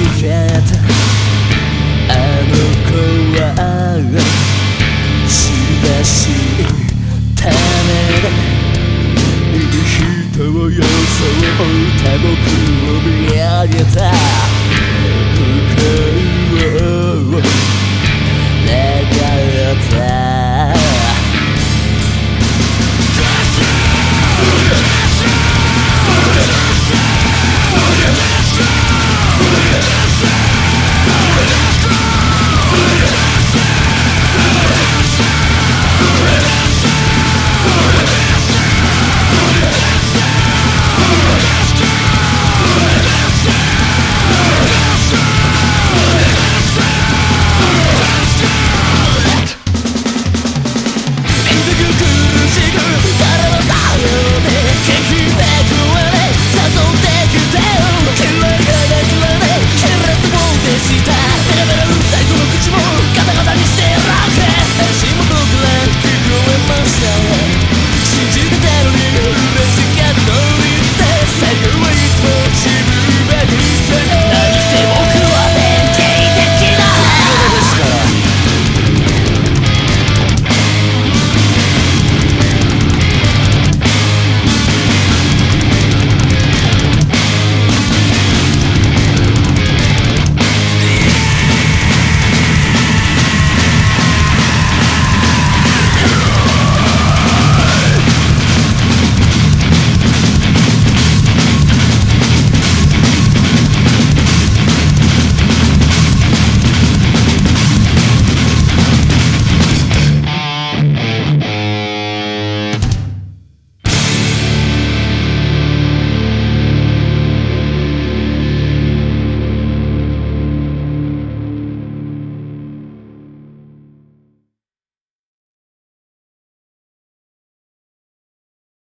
つけた。あの子はしばしいためだいい人を装った僕を見上げた。